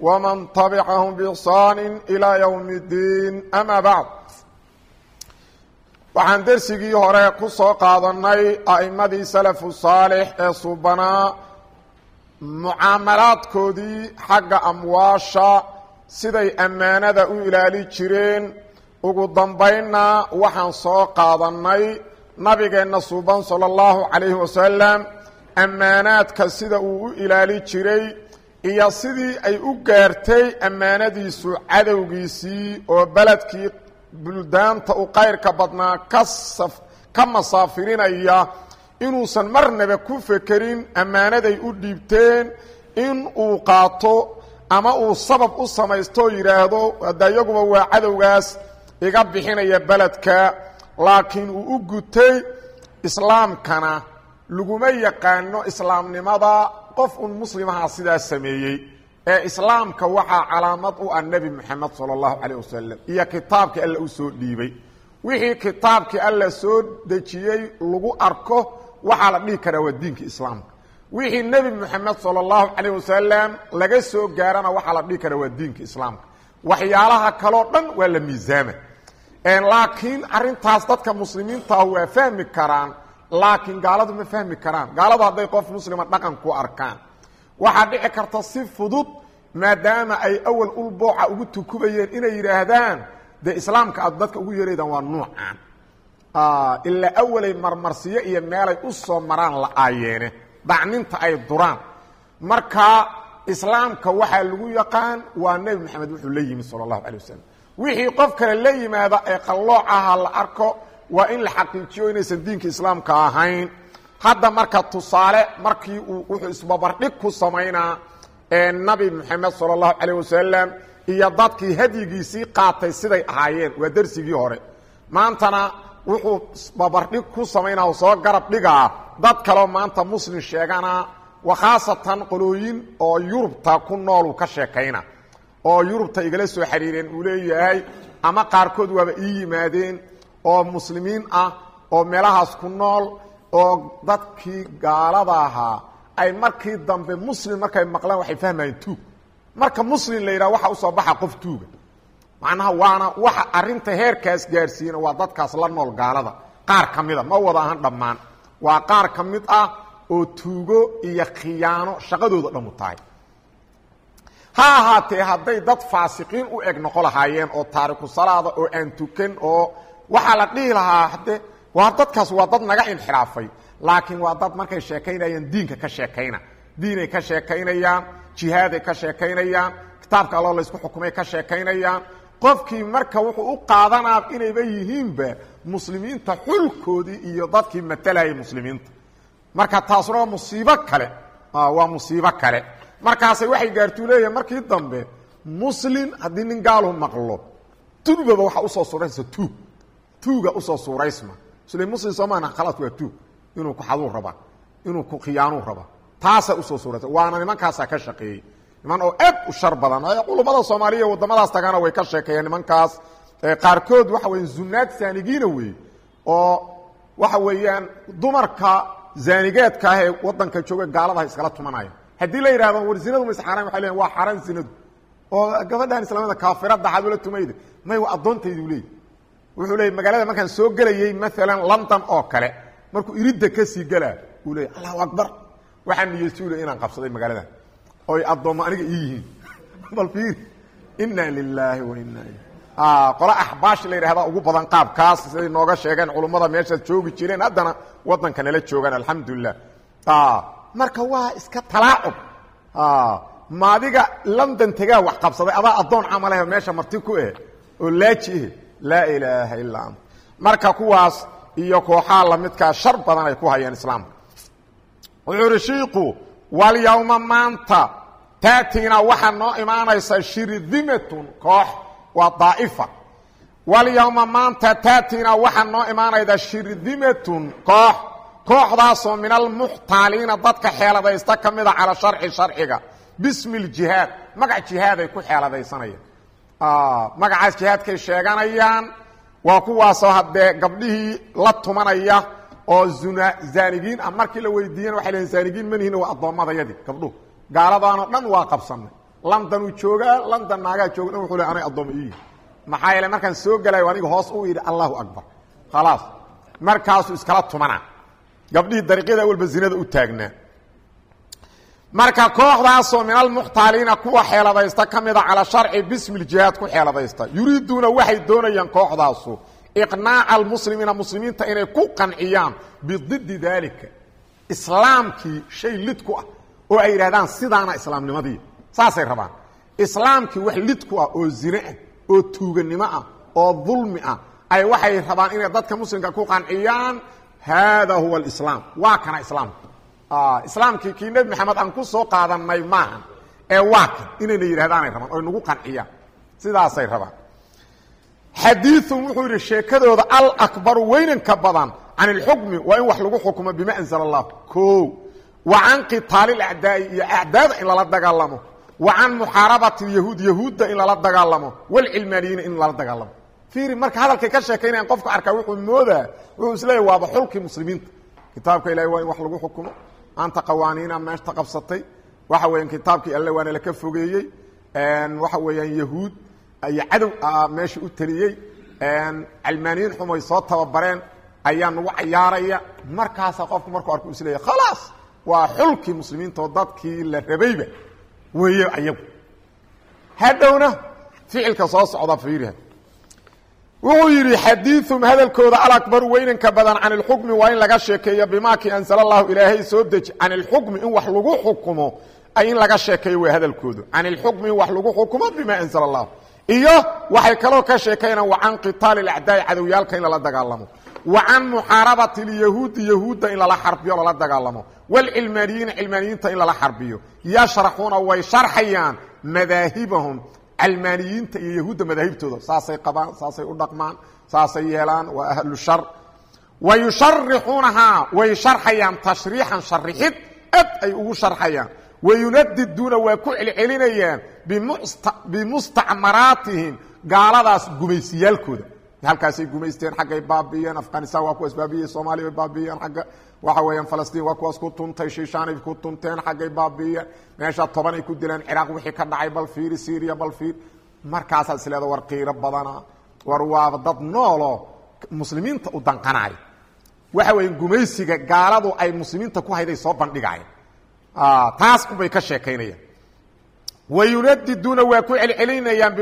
ومن تبعهم بإحsaan إلى يوم الdiin أmا baعd waxaan dersigii hore ku soo qaadanay a'imadii salafu saalix ee subanaa mucaamalaadkoodii xagga amwaasha siday ammaanada u ilaali jireen ugu dambaynna waxaan soo qaadannay nabigeenna suban salى اllahu عalayhi wasalam ammaanaadka sida uu u ilaali jiray iyo sidii ay u gaartay ammaanadiisu cadowgiisii oo beledkii buldaanta u qayrka badnaa ka masaafirinaya inuusan marnaba ku fekerin ammaanaday u dhiibteen in uu qaato ama uu sabab u samaysto oo yidhaahdo hadda iyaguba waa cadowgaas iga bixinaya beledka laakiin uu u gutay islaamkana laguma yaqaano islaamnimada qof un muslimaha sidaa sameeyey ee islaamka waxaa calaamad u ah nebi moxamed sala allahu calayh wasalam iyo kitaabkii alla u soo dhiibay. Wixii kitaabkii alla soo dejiyey lagu arko waxaa la dhihi karaa waa diinka islaamka. Wixii nebi moxamed sala allahu calayh wasalam laga soo gaarana waxaa la dhihi karaa waa diinka islaamka. Waxyaalaha kaloo dhan waa la miisaama laakiin arintaas dadka muslimiintaah waa fahmi karaan laakiin gaaladu ma fahmi karaan. Gaaladu hadday qof muslima dhaqan ku arkaan. Waxaa dhici karta si fudud maadaama ay awal ulbooca ugu tukubayeen inay yidhaahdaan dee islaamka aad dadka ugu yeeraydaan waa nuucan ilaa awalay marmarsiyo iyo meelay u soo maraan la aayeene. Dacninta ay duraan. Marka islaamka waxaa lagu yaqaan waa nebi moxamed wuxuu la yimi sala allahu calay wasalam wixii qof kale la yimaada ee qalloocaha la arko waa in la xaqiijiyo inaysan diinka islaamka ahayn. Hadda marka tusaale markii uu wuxuu isbabardhig ku samaynaa nabi moxamed sala allahu calayh wasalam iyo dadkii hadyigiisii qaatay siday ahaayeen waa dersigii hore. Maantana wuxuu isbabardhig ku samaynaa soo garab dhigaa dad kaleo maanta muslim sheegana wa khaasatan qolooyin oo yurubta ku nool uu ka sheekayna oo yurubta igala soo xiriireen uu leeyahay ama qaarkood waaba ii yimaadeen oo muslimiin ah oo meelahaas ku nool oo dadkii gaalada ahaa ay markii dambe muslim markay maqlaan waxay fahmayeen tuug. Marka muslim la yidhaha waxa u soo baxa qof tuuga. Macnaha waana waxa arinta heerkaas gaarsiiyena waa dadkaas la nool gaalada. Qaar ka mida ma wada ahan dhammaan. Waa qaar ka mid ah oo tuugo iyo khiyaano shaqadooda dhammu tahay. Ha ahaatee hadday dad faasiqiin u eg noqo lahaayeen oo taariku salaada oo aan tukan oo waxaa la dhihi lahaa hade waa dadkaas waa dad naga inxiraafay. Laakiin waa dad markay sheekaynayaan diinka ka sheekayna. Diinay ka sheekaynayaan jihaaday ka sheekaynayaan kitaabka allo laysku xukumay ka sheekaynayaan. Qofkii marka wuxuu u qaadanaa inayba yihiinba muslimiinta xulkoodii iyo dadkii matalayay muslimiinta. Marka taasuna waa musiibo kale. Waa musiibo kale. Markaasay waxay gaartuu leeyahay markii dambe muslim haddii nin gaalu maqlo turbaba waxa u soo suraysa tuug tuuga u soo suuraysma. Isla muslim soomaana khalaas waa tuug. Inuu ku xaduu rabaa inuu ku khiyaanuu rabaa taasaa u soo suuraysa waana nimankaasaa ka shaqeeyey. Niman oo aad u shar badan. Culummada soomaaliya waddamadaas tagana way ka sheekeeyeen nimankaas. Qaarkood waxa weya zunaad saanigiina weeye. Oo waxa weeyaan dumarka zaanigeedka ah ee waddanka jooga gaaladaha iskala tumanaya haddii la yidhahdo war zinadu ma isxaaraan waxay leeyiin waa xaaraan zinadu. Oo gabadhan islaamada kaafirada xaad ula tumayda may waa addoontaydu leeyi wuxuu leeyay magaalada markaan soo gelayey maalan london oo kale markuu iridda ka sii gelaa uu leeyay allahu akbar. Waxaa niyeystu le inaan qabsaday magaaladan oy addoommo aniga ii yihiin. Bal fiiri inna lilaahi wa inna qole axbaash la yidhahdaa ugu badan qaabkaas siday nooga sheegeen culummada meeshaad joogi jireen haddana waddanka nala joogaan alxamdulilah marka waa iska talaacub. Maadiga london tegaa wax qabsaday adaa addoon camalehe meesha marti ku eh oo laaji eh laa ilaaha illaa ant marka kuwaas iyo kooxaa lamidkaa shar badan ay ku hayeen islaamka. Wuxuu uhi shiiku walyowma maanta taatiina waxaa noo imaanaysa shirdimatun koox waa daa'ifa. Walyowma maanta taatiina waxaa noo imaanayda shirdimatun koox. Kooxdaasoo min almuxtaaliina dadka xeeladaysta ka mida calaa sharci sharciga. Bismi ljihaad magac jihaaday ku xeeladaysanayaan magacaas jihaadkay sheeganayaan waa kuwaasoo haddee gabdhihii la tumanaya oo zuna zaanigiin ah markii la weydiiyana waxay lehin zaanigiin manihin waa addoommadayadii gabdhuhu gaaladaanoo dhan waa qabsanay. Londonuu joogaa london naagaa jooga dhan wuxuu le anay addooma iiyihi maxaa yeele markaan soo gelayo aniga hoos u yidhi allahu akbar. Khalaas markaasuu iskala tumanaa gabdhihii dariiqyada walba zinada u taagnaa marka kooxdaasoo min almuxtaaliina kuwa xeeladaysta ka mida calaa sharci bismi ljihaad ku xeeladaysta yuriiduuna waxay doonayaan kooxdaasu iqnaaca almuslimiina muslimiinta inay ku qanciyaan bididi daalika islaamkii shay lid ku ah oo ay yidhahdaan sidaana islaamnimadii saasay rabaan. Islaamkii wax lid ku ah oo zine ah oo tuuganimo ah oo dulmi ah ay waxay rabaan inay dadka muslimka ku qanciyaan. Haada huwa alislaam waa kana islaamka islaamkii kii nebi maxamed aan ku soo qaadanay maahan ee waa kan inayna yidhahdaanay rabaan oy nagu qanciyaan sidaasay rabaan. Xadiiun wuxuu yidhi sheekadooda alakbaru weynanka badan can ilxukmi waa in wax lagu xukumo bima anzala allah o wa can qitaali acdaai iyo acdaada in lala dagaalamo. Wa can muxaarabati yahuud yahuudda in lala dagaalamo. Walcilmaaniyiina in lala dagaalamo. Fiiri marka hadalkay ka sheekaynayan qofka arkaa wuxuu moodaa wuxuu isleeyahy waaba xulkii muslimiinta. Kitaabka ilahi waa in wax lagu xukumo maanta qawaaniina meeshta qabsatay. Waxa weeyaan kitaabkii alle waana laka fogeeyey. Waxa weeyaan yahuud iyo cadow meesha u teliyey calmaaniyiin xumoy soo tababareen ayaa nagu cayaaraya. Markaasaa qofku markuu arku isleeya khalaas! Waa xulkii muslimiinta oo dadkii la rabayba. Weeye ayagu. Hadhowna ficilka soo socda fiiriha wuxuu yidhi xadiium hadalkooda alakbaru weynanka badan can ilxukmi waa laga sheekeeyo bimaakii anzala allahu soo deji. Can ilxukmi in wax lagu xukumo ay in laga sheekeeyo way hadalkoodu. Can ilxukmi wax lagu xukumo bima anzala iyo waxay kaloo ka sheekaynaan wa can qitaali acdaai cadowyaalka in lala dagaalamo. Wa can muxaarabati lyahuudi yahuudda in lala xarbiyo lala dagaalamo. Wlcilmaaniyiina cilmaaniyiinta in lala xarbiyo. Yashraxuuna way sharxayaan madaahibahum calmaaniyiinta iyo yahuudda madaahibtooda saasay qabaan saasay u dhaqmaan saasay yeelaan waa ahlu shar. Wa yusharixuunahaa way sharxayaan tashriixan sharixid ad ay ugu sharxayaan. Wayunadiduuna waa ku celcelinayaan bimustacmaraatihim gaaladaas gumaysiyaalkooda halkaasay gumaysteen xaggay baabiiyeen afghanistan waa kuwaas baabiyey soomaaliya bay baabiiyeen agga waxa weeyaan falastiin waa kuwaas ku tuntay shiishaanay ku tunteen xaggay baabiiyeen meesha tobanay ku dileen ciraaq wixii ka dhacay bal fiiri syriya bal fiir markaasaad is war qiiro badana war waaba dad nooloo muslimiinta u danqanayo waxa weya gumaysiga gaaladu ay muslimiinta ku hayday soo bandhigayan taas unbay ka sheekaynayaan wayunadiduuna waa ku celcelinayaan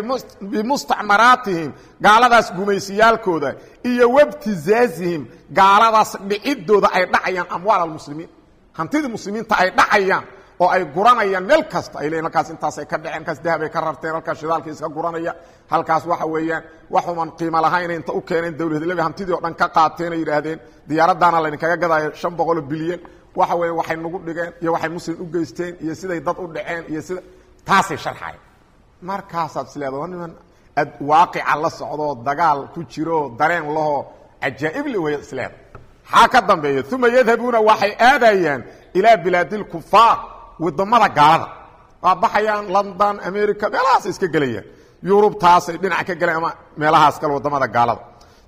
bimustacmaraatihim gaaladaas gumaysiyaalkooda iyo wabtizaazihim gaaladaas dhicidooda ay dhacayaan amwaal almuslimiin. Hantidii muslimiinta ay dhacayaan oo ay guranayaan meel kasta ay leeyiin halkaas intaasay ka dhaceen halkaas dahabay ka rarteen halkaas shidaalkii iska guranaya halkaas waxa weeyaan waxuman qiimo lahayna inta u keeneen dawladlabi hantidii o dhan ka qaateen ay yidhaahdeen diyaaradaana laydinkaga gadaayo shan boqoloo bilyan waxa weya waxay nagu dhigeen iyo waxay muslim u geysteen iyo siday dad u dhaceen iyo sida taasay sharxayan markaasaad is leeda niman waaqica la socdoo dagaal ku jiroo dareen lahoo cajaa'ibli weya isleeda maxaa ka dambeeya? Uma yadhabuuna waxay aadayaan ilaa bilaadi lkufaar waddamada gaalada. Waa baxayaan london america meelahaas iska gelayaan. Yurub taasay dhinac ka gelayan ama meelahaas kale waddamada gaalada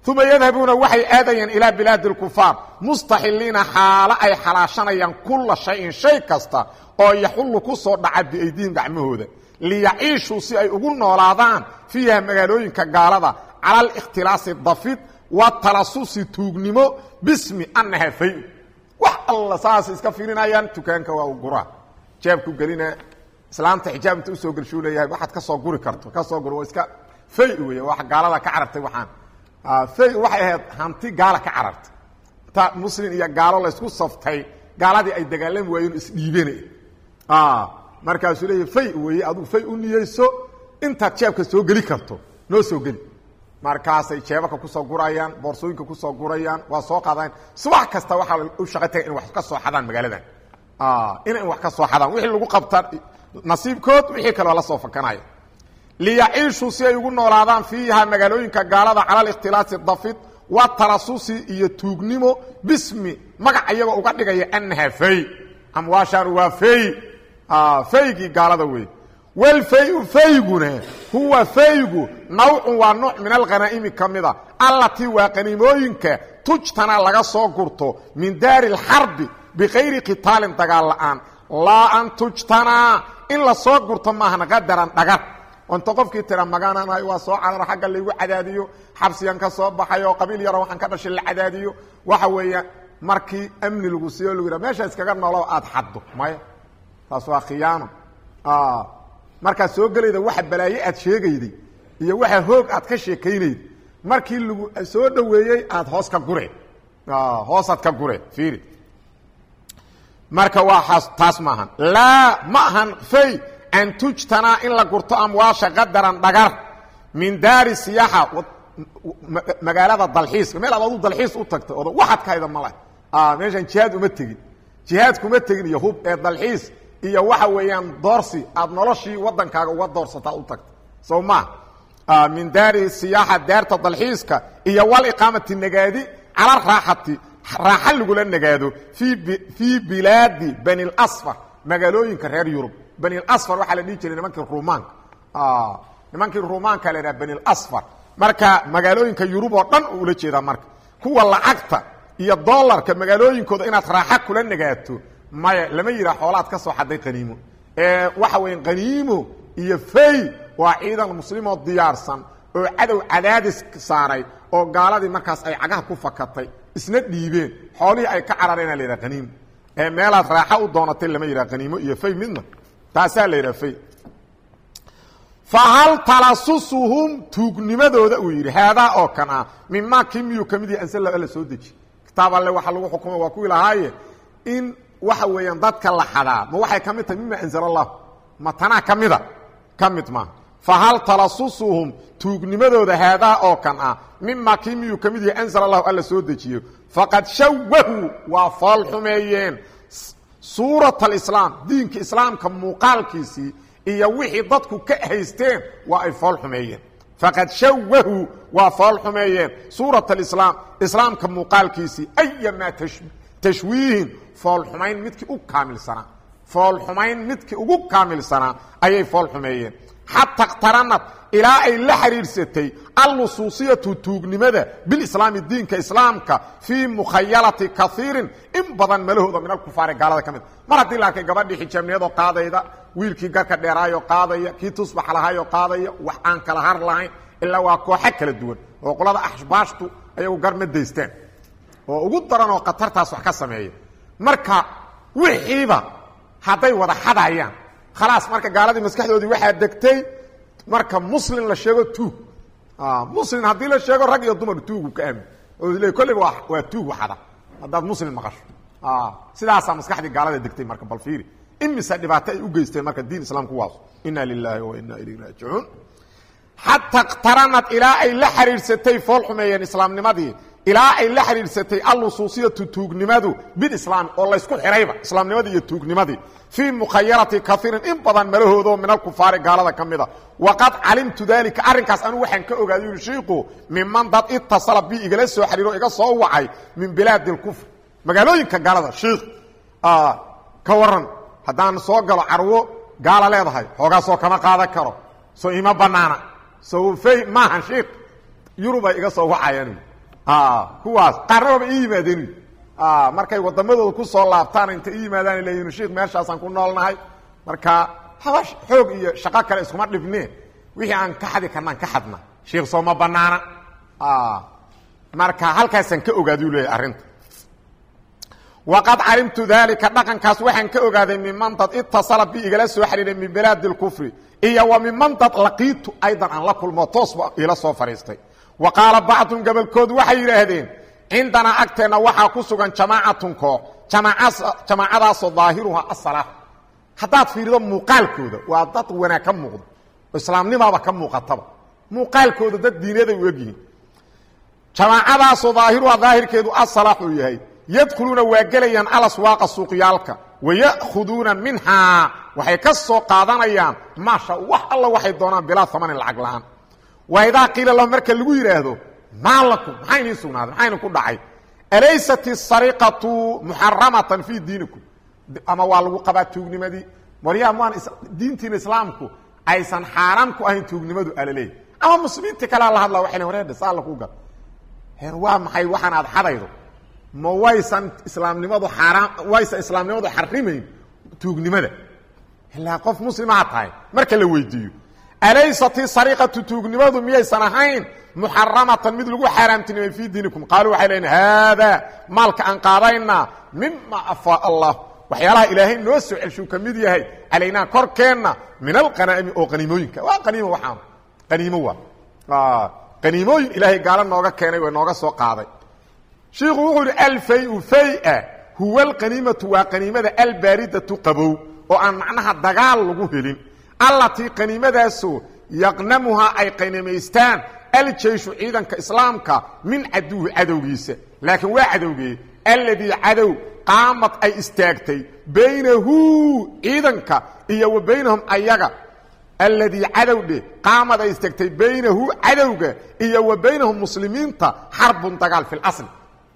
uma yadhabuuna waxay aadayaan ilaa bilaadi lkufaar mustaxiliina xaalo ay xalaashanayaan kula shayin shay kasta oo yaxullu ku soo dhaca biaydihim gacmahooda. Liyaciishuu si ay ugu noolaadaan fiiha magaalooyinka gaalada cala alikhtilaasi dafid watalasusi tuugnimo bismi annaha fay wax alla saas iska fiirinayaan dukaanka waa u guraa jaabku gelina islaamta xijaab inta u soo gelshuu leeyahay waxaad ka soo guri karto ka soo waxaan fay waxay ahayd hanti gaala ka carartay ta muslim iyo gaalo laysku saftay. Gaaladii ay dagaalami waayeen isdhiibeen markaasuu leeya fay weeye adugu fay u niyeyso. Intaad jeebka soo geli karto noo soo geli. Markaasay jeebaka ku soo gurayaan boorsooyinka ku soo gurayaan waa soo qaadaan. Subax kasta waxaa u shaqa taga in wax ka soo xadaan magaaladan inay wax ka soo xadaan. Wixii lagu qabtaa nasiibkood wixii kaleo la soo fakanaya liyaciishuu si ay ugu noolaadaan fiiha magaalooyinka gaalada cala alikhtilaasi dafid wa tarasusi iyo tuugnimo bismi magac iyagoo uga dhigaya annaha fay amwaashaan waa fay faygii gaalada wey walfayu fayguna huwa faygu nawcun waa nuuc min alkhanaa'imi ka mida allatii waa qaniimooyinka tujtana laga soo gurto min daari alxarbi bikayri qitaalin dagaal la'aan. Laa an tujtanaa in la soo gurto maahan qadaran dhagar onta qofkii tira magaananahay waa soo cararo xagga laygu cadaadiyo xabsigan ka soo baxay oo qabiil yaro waxaan ka dhashay la cadaadiyo waxa weeya markii amni lagu siiyo lagu yidha meesha iskaga noolo aada xaddo maya taas waa khiyaano markaad soo gelayda waxa balaaye aad sheegayday iyo waxa hoog aad ka sheekaynayday markii lagu soo dhoweeyey aada hoos ka gureen hoosaad ka gureen fiiri. Marka waa taas maahan. Laa ma ahan fay an tujtanaa in la gurto amwaasha qadaran dhagar min daari siyaaxa magaalada dalxiiska meel aad adu dalxiis u tagta oda waxaad ka hayda male meeshaan jihaad uma tegin jihaad kuma tegin iyo hub ee dalxiis iyo waxa weeyaan doorsi aad noloshii waddankaaga uga doorsataa u tagta sow maa min daari siyaaxa daarta dalxiiska iyo waliqaamati nagaadi cala raaxati raaxa lagula nagaado fii bilaadi bani lasfar magaalooyinka reer yurub bani lasfar waxaa la dhihi jiray nimankii rumaanka nimankii rumaanka la idhaha bani lasfar marka magaalooyinka yurub oo dhan ula jeedaa marka. Kuwa lacagta iyo dolarka magaalooyinkooda inaad raaxa kula nagaato maya lama yidhaha xoolaad ka soo xaday qaniimo. Ee waxa weya qaniimo iyo fay waa ciidan muslimoo diyaarsan oo cadow cadaadis saaray oo gaaladii markaas ay cagaha ku fakatay isna dhiibeen. Xoolihii ay ka carareenaa la yidhaha qaniimo ee meelaad raaxa u doonatay lama yidhaha qaniimo iyo fay midna taasaa la yidhaha fay. Fahal talasusuhum tuugnimadooda uu yidhi haadaa oo kan ah mimaa kii miyuu ka mid soo deji. Kitaab alle waxa lagu xukuma waa kuwii lahaaye in waxa weeyaan dadka la xadaa ma waxay ka mid tahay mima anzala ma tanaa ka mida ka mid maaha fahal talasusuhum tuugnimadooda haadaa oo kan ah mimaa kii miyuu ka alla soo dejiyo. Faqad shawahuu waa fool xumeeyeen suurat alislaam diinka islaamka muuqaalkiisii iyo wixii dadku ka haysteen waa ay fool xumeeyeen. Faqad shawahuu waa fool xumeeyeen. Suurat alislaam islaamka muuqaalkiisii ayamaa tashwiihin fool xumayn midkii u kaamilsanaa. Fool xumayn midkii ugu kaamilsanaa ayay fool xumeeyeen xata اqtaranad ilaa ay la xidhiidhsatay allusuusiyatu tuugnimada bilislaami diinka islaamka fii mukhayalati kaiirin in badan malahooda min alkufaari gaalada ka mid mar haddii la arkay gabadhii xijaabniyadoo qaadayda wiilkii garka dheeraayoo qaadaya kii tusbax lahaayoo qaadaya wax aan kala har lahayn ilaa waa kooxo kala duwan oo qolada axbaashtu ayagu gar ma daystaan oo ugu daran oo khatartaas wax ka sameeya marka wixiiba hadday wada xadayaan khalaas marka gaaladii maskaxdoodii waxaa degtay. Marka muslim la sheego tuug. Muslim haddii la sheego rag iyo dumar tuugu ka aamin. Oo le kolleyba waa waa tuug waxada haddaad muslim maqasho sidaasaa maskaxdii gaalada degtay marka bal fiiri. Imise dhibaato ay u geysteen marka diin islaamku waas ina lilaahi wa ina ilayhi raajicuun. Xata اqtaranad ilaa ay la xidhiidhsatay fool xumeeyeen islaamnimadii ilaa ay la xidhiidhsatay allusuusiyatu tuugnimadu bilislaami oo laysku xihayba islaamnimadii iyo tuugnimadii fii mukhayarati kaiirin in badan malahoodoo min alkufaari gaalada ka mida waqad calimtu dalika arrinkaas anigu waxaan ka ogaaday yuri shiiku miman dad itasala bi igala soo xidhiiro iga soo wacay min bilaadi اlkufr magaalooyinka gaalada shiikh ka waran haddaan soo galo carwo gaala leedahay hoogaasoo kama qaadan karo soo ima banaana sofey maahan shiik yurubay iga soo wacayaan kuwaas qaarna waaba ii yimaadeen markay wadamadooda ku soo laabtaan inta ii yimaadaan leeyihiin shiik meeshaasaan ku noolnahay. Marka haba xoog iyo shaqo kale iskuma dhibne. Wixii aan ka xadi karnaan ka xadna. Shiik soo ma banaana marka halkaasaan ka ogaaduu leeyahy arrinta. Waqad calimtu dalika dhaqankaas waxaan ka ogaaday miman dad itasala bi igala soo xidhiiray min bilaadi اlkufri iyo wa miman dad laqiitu aydan aan la kulmo toosba ila soo fadhiistay wa qaala bacdun gobolkood waxay yidhaahdeen cindanaa agteenna waxaa ku sugan jamaacatun koox jamaacadaasoo daahiruha asalaax haddaad fiirido muuqaalkooda waa dad wanaag ka muuqdo oo islaamnimaaba ka muuqataba. Muuqaalkooda dad diinaday u egyihiin jamaacadaasoo daahiruha daahirkeedu asalaax uu yahay yadkhuluuna waa gelayaan alaswaaqa suuqyaalka waya'khuduuna minhaa. Waxay ka soo qaadanayaan maasha wax alla waxay doonaan bilaa amanin lacag la'aan waidaa qiila lahu marka lagu yidhaahdo maa lakum maxaa idiin sugnaaday idin ku dhacay. Alaysat isariqatu muxaramatan fii diinikum. Ama waa lagu qabaa tuugnimadii waryaa maan diintiina islaamku aysan xaaraan ku ahayn tuugnimadu alaleey. Ama muslimiinta kalea la hadla waxay wareedha sa alla ku gal heer waa maxay waxaan aad xadaydo? Ma waysan islaamnimadu xaaraan waysan islaamnimadu xarimayn tuugnimada? Ilaa qof muslimaa tahay marka la weydiiyo alaysat isariqatu tuugnimadu miyaysan ahayn muxaramatan mid lagu xaaraamtinimay fii diinikum qaaluu waxay leeyiin haadaa maalka aan qaadaynaa mima afaa allah waxyaalaha ilaahay noo soo celshuu ka mid yahay calaynaa korkeenna min alqanaa'imi oo qaniimooyinka waa qaniimo waxaan qaniimo waa qaniimooyin ilaahay gaalo nooga keenay way nooga soo qaaday shiiku wuxuu yidhi alfayu faya huwa alqaniimatu waa qaniimada albaaridatu qabow oo aan macnaha dagaal lagu helin allatii qaniimadaasoo yaqnamuhaa ay qanimaystaan aljeyshu ciidanka islaamka min caduwi cadowgiisa. Laakiin waa cadowgee alladii cadow qaamad ay istaagtay baynahu ciidanka iyo wa baynahum ayaga. Alladii cadowdhe qaamad ay istaagtay baynahu cadowga iyo wa baynahum muslimiinta xarbun dagaal fi lasl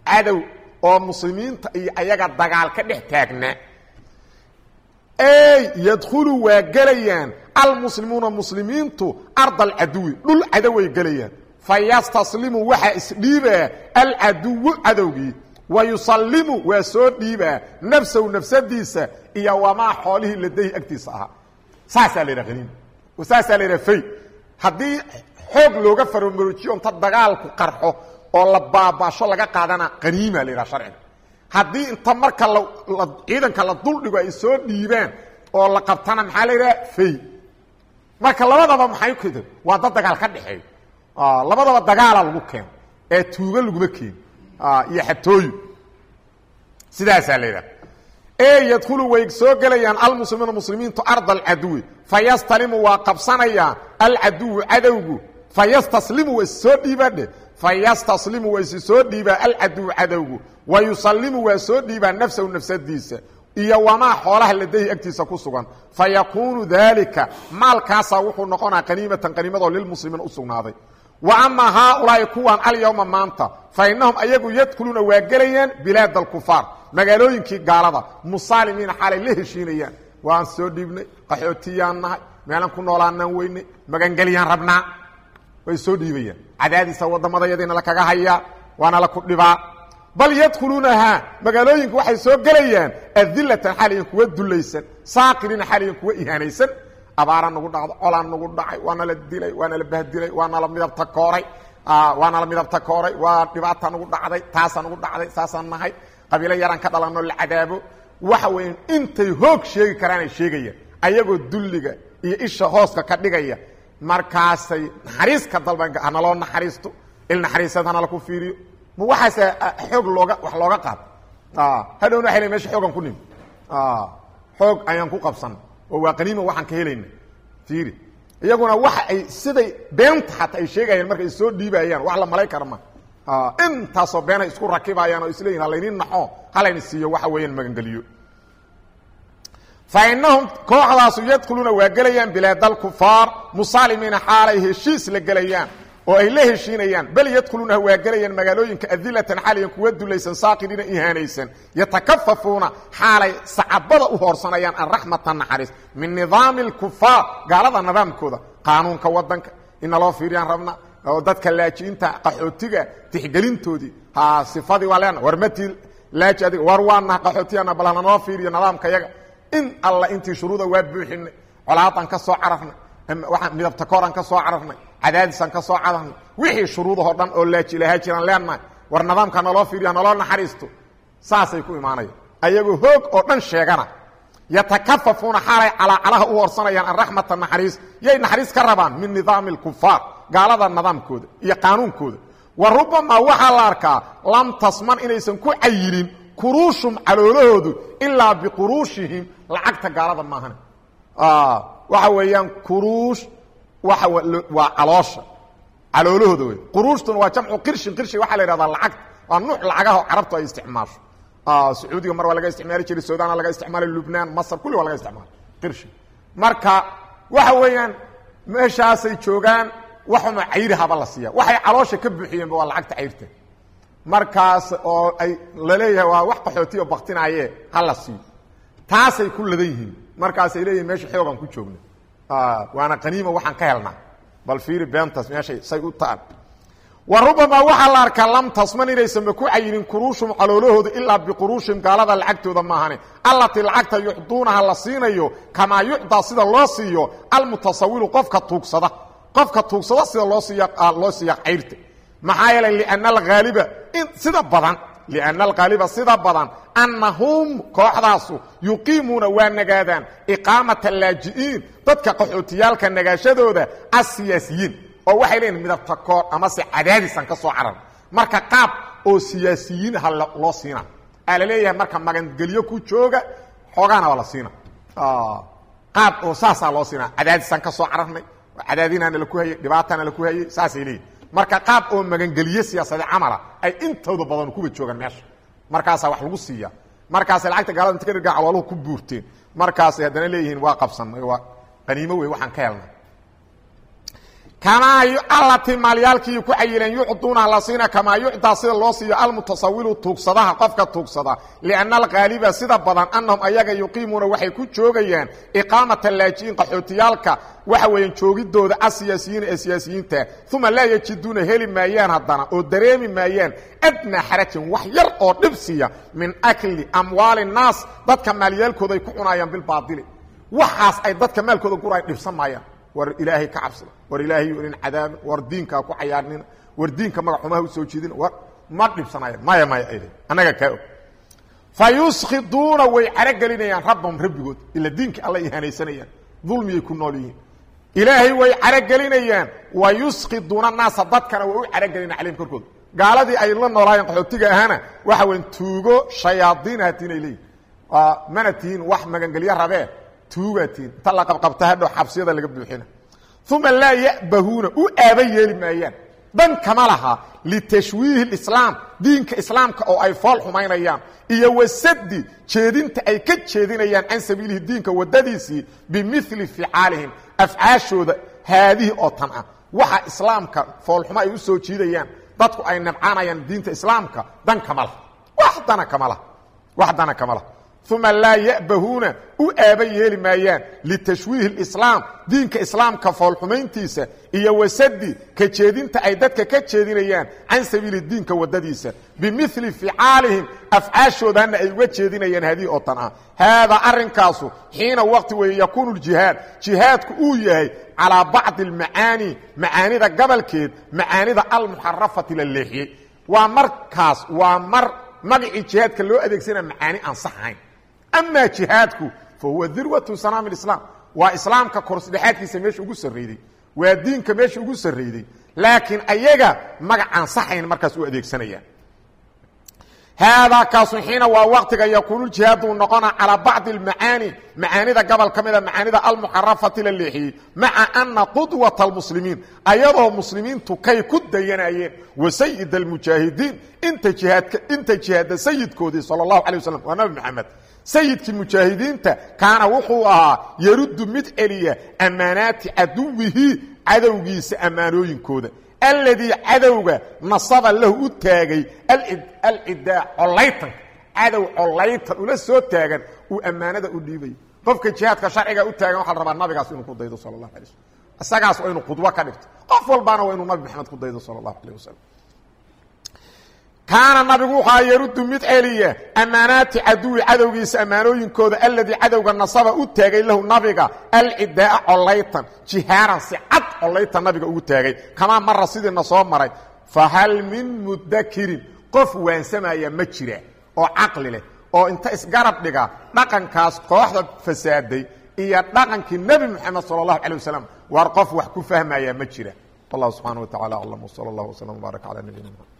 cadow oo muslimiinta iyo ayaga dagaal ka dhex taagnaa ey yadkhulu waa gelayaan almuslimuuna muslimiintu arda alcaduwi dhul cadoway gelayaan fayastaslimu waxaa isdhiibaa alcaduwu cadowgii wa yusallimu waa soo dhiibaa nafsahu nafsadiisa iyo wamaa xoolihii ladayhi agtiisa ahaa saasaa la yidhaha haniim saasaa la yidhaha fay. Haddii xoog dagaalku qarxo oo la baabaasho laga qaadana qaniima la yidhaha haddii inta marka ciidanka la duldhigo ay soo dhiibaan oo la qabtana maxaa la yidhaha? Fay. Marka labadaba maxay keda waa dad dagaal ka dhexeeyo labadaba dagaala lagu keeno ee tuugo laguma keeno iyo xatooyo sidaasaa la yidhaha. E yadkhulu way soo gelayaan almuslimuuna muslimiintu arda alcaduwi fayastalimu waa qabsanayaan alcaduwu cadowgu. Fayastaslimu waa issoo dhiibadhe fayastaslimu waa isi soo dhiibaa alcaduwu cadowgu. Wa yusallimu waa soo dhiibaa nafsahu nafsadiisa. Iyo wamaa xoolaha ladayhi agtiisa ku sugan. Fa yakuunu daalika maalkaasaa wuxuu noqonaa qaniimatan qaniimadoo lilmuslimiin u sugnaaday. Wa amaa haaulaa'i kuwan alyowma maanta fa innahum ayagu yadkhuluuna waa gelayaan bilaad alkufaar magaalooyinkii gaalada musaalimiina xaalay la heshiinayaan. Waan soo dhiibnay qaxootiyaan nahay meelan ku noolaanaan weynay magangelyaan rabnaa. Way soo dhiibayaan cadaadiisa waddamadayadiina lakaga hayaa waana la ku dhibaa bal yadkhuluunahaa magaalooyinka waxay soo gelayaan adilatan xaliyan kuwa dulaysan saaqiriina xaliyan kuwa ihaanaysan. Abaara nagu dhacdo colaa nagu dhacay waana la dilay waana la bahdilay waana la midabta kooray. Waana la midabta kooray waa dhibaata nagu dhacday taasaa nagu dhacday saasaan nahay. Qabiilo yaraan ka dhalanoo la cadaabo. Waxa weya intay hoog sheegi karaanay sheegayaan ayagoo dulliga iyo isha hooska ka dhigaya markaasay naxariis ka dalban hanaloo naxariisto il naxariiseed hana laku fiiriyo. Ma waxaase xoog looga wax looga qaado hadhowna waxay le meesha xoogan ku nimi xoog ayaan ku qabsan. Oo waa qaniima waxaan ka helayna fiiri. Iyaguna waxa ay siday beenta xataa ay sheegayaan markay soo dhiibayaan wax la malay kara ma. Intaasoo beenay isku rakibayaan oo isleeyihin halaynin naxo halayna siiyo waxa weeyaan magangeliyo fa inahum kooxdaasu yadkhuluuna waa gelayaan bilaadalkufaar musaalimiina xaalay heshiis la gelayaan oo ay la heshiinayaan. Bal yadkhuluunaha waa gelayaan magaalooyinka adilatan xaliyan kuwa dulaysan saaqiriina ihaanaysan yatakafafuuna xaalay sacabada u hoorsanayaan araxmata naxariis min nidaami alkufaar gaalada nidaamkooda qaanuunka wadanka ina loo fiiriyaan rabna oo dadka laajiinta qaxootiga tixgelintoodii ha sifadii waa leena war matii laaji adiga war waanaha qaxootiyana bal hananoo fiiriyo nidaamka yaga in alla intii shuruuda waa buuxinay colaadaan ka soo cararnay waaan midabta kooraan ka soo cararnay cadaadisaan ka soo cararnay wixii shuruudahoo dhan oo laaji ilahaa jiraan leenahay war nidaamka naloo fiiriya naloo naxariisto saasay ku imaanayaan ayagoo hoog oo dhan sheegana yatakafafuuna xaalay calaacalaha u horsanayaan araxmata naxariis yay naxariis ka rabaan min nidaami alkufaar gaalada nidaamkooda iyo qaanuunkooda. Wa rubamaa waxaa la arkaa lam tasman inaysan ku cayinin kuruushum caloolahoodu ilaa biquruushihim lacagta gaalada maahan waxa weeyaan kuruush waa waa caloosha. Caloolahooda wey quruushtuna waa jamcu qirshin qirshi waxaa la yidhahdaa lacagta waa nuuc lacagaha carabtu ay isticmaasho. Sacuudiga mar waa laga isticmaali jiray sudaana laga isticmaalay lubnaan masr kulli waa laga isticmaalay qirshi marka waxa weeyaan meeshaasay joogaan waxuma cayri haba la siiya waxay caloosha ka buuxiyeenba waa lacagta cayrta markaas oo ay la leeyahay waa wax qaxootiyo baktinaaye ha la siiyo taasay ku ladan yihiin. Markaasay leeyihiin meesha xoogaan ku joogna waana qaniima waxaan ka helnaa. Bal fiiri beentas meeshay say u taan. Wa rubamaa waxaa la arkaa lam tasman inaysanba ku cayinin kuruushum caloolahooda ilaa biquruushim gaalada lacagtooda maahane allatii lacagta yucduunaha la siinayo kamaa yucdaa sida loo siiyo almutasawiru qofka tuugsada. Qofka tuugsada sida loo siiy loo siiya cayrta. Maxaa yeelay liana alhaaliba sida badan liana alghaaliba sida badan annahum kooxdaasu yuqiimuuna waa nagaadaan iqaamata laaji'iin dadka qaxootiyaalka nagaashadooda asiyaasiyiin oo waxay leeyihiin midabta koor amase cadaadisan ka soo carar marka qaab oo siyaasiyiin aha loo siina aa la leeyahay marka magangelyo ku jooga xoogaana waa la siina qaab oo saasaa loo siina cadaadisan ka soo cararnay cadaadinaana laku hayay dhibaatana laku hayay saasay leeyihiin marka qaab oo magangeliye siyaasade camala ay intooda badan kuba joogaan meesha. Markaasaa wax lagu siiya. Markaasay lacagta gaalada inta ka dhirgaa calooluhu ku buurteen markaasay haddana leeyihiin waa qabsannay waa qaniimo wey waxaan ka helnay kamaa allati maalyaalkii ku cayileen yucduuna la kamaa yucdaa sida loo siiyo almutasawilu tuugsadaha qofka tuugsada. Lianna alghaaliba sida badan annahum ayaga yuqiimuuna waxay ku joogayaan iqaamata laaji'in qaxootiyaalka waxa weeyaan joogidooda asiyaasiyiina ee siyaasiyiinta. Uma laa yajiduuna heli maayaan haddana oo dareemi maayaan adnaa xarajan wax yar oo dhibsiya min akli amwaali nnaas dadka maalyaalkooda ku cunaayaan bilbaaili waxaas ay dadka maalkooda guraya dhibsan maayaan war ilaahay ka cabsada. War ilaahay nin cadaaba war diinkaa ku cayaarnina war diinka magaxumaha u soo jeedina war ma dhibsanaya maya maya ay annaga kaa og. Fa yuskiduuna way carogelinayaan rabbahum rabbigood ila diinka alla ihanaysanayaan dulmiyay ku nool yihiin. Ilaahay way carogelinayaan wa yuskiduuna naasa dadkana way u carogelina calayhim korkooda. Gaaladii ay la noolaayeen qaxootiga ahana waxa weyn tuugo shayaadiin hatiin ay leeyihiin mana tihiin wax magangelyo rabee tuugatiin inta la qabqabta hadhow xabsiyada laga buuxina. Uma laa ya'bahuuna u aaba yeeli maayaan. Dan kama laha litashwiihi اislaam diinka islaamka oo ay fool xumaynayaan iyo wasadi jeedinta ay ka jeedinayaan can sabiilihi diinka wadadiisii bimili ficaalihim afcaashooda haadihi oo tan ah. Waxa islaamka foolxumo ay u jiidayaan dadku ay nabcaanayaan diinta islaamka dan kama laha. Wax dana kama laha. Wax dana kama laha uma laa ya'bahuuna u aaba yeeli maayaan litashwiihi اislaam diinka islaamka foolxumayntiisa iyo wasadi ka jeedinta ay dadka ka jeedinayaan can sabiili diinka wadadiisa bimili ficaalihim afcaashoodaana ay uga jeedinayaan haddii oo tan ah. Haadaa arinkaasu xiina waqti weeye yakuunu jihaad jihaadku uu yahay calaa bacdi اlmacaani macaanida gabalkeed macaanida almuxarafati la leexiyey. Waa markaas waa mar magacii jihaadka loo adeegsanaya macaani aan sax ahayn amaa jihaadku fa huwa dirwatu sanaami islaam waa islaamka korsdhexaadkiisa meesha ugu sarrayday waa diinka meesha ugu sarrayday laakiin ayaga magacaan saxayn markaas u adeegsanayaan haadaa kaasu xiina waa waqtiga yakuunu jihaadu noqona calaa bacdi اlmacaani macaanida gobol ka mida macaanida almuxarafati la leexiyey maca ana qudwata اlmuslimiin ayadoo muslimiintu kay ku dayanayeen wa sayid اlmujaahidiin inta jihaadka inta jihaada sayidkoodii salى اllahu alay waslm waa nabi maxamed sayidkii mujaahidiinta kaana wuxuu ahaa yaruddu mid celiya ammaanaati caduwihi cadowgiisa ammaanooyinkooda. Alladii cadowga nasaba lahu u taagay alcidaa collaytanka cadow collaytan ula soo taagan uu ammaanada u dhiibay. Qofka jihaadka sharciga u taagan waxa la rabaa nabigaas inuu ku daydo sala اllahu alay waslm isagaas waa inu qudwo ka dhigto qof walbaana waa inuu nabi maxamed ku daydo sala اllahu alayh wasalam kaana nabigu wuxua yaruddu mid celiya ammaanaati caduwi cadowgiisa ammaanooyinkooda alladii cadowga nasaba u taagay lahu nabiga alcidaaa collaytan jihaaran si cad collaytan nabiga ugu taagay kamaa mara sidiina soo maray. Fahal min mudakirin qof waansamaya ma jira oo caqli leh oo inta isgarab dhiga dhaqankaas kooxda fasaaday iyo dhaqankii nebi moxamed sala allahu calay wasalam waar qof wax ku fahmaya ma jira. Wallahu subxaana wa tacala aclam wsala allah wslam wbaarak cala nabiyina mxamed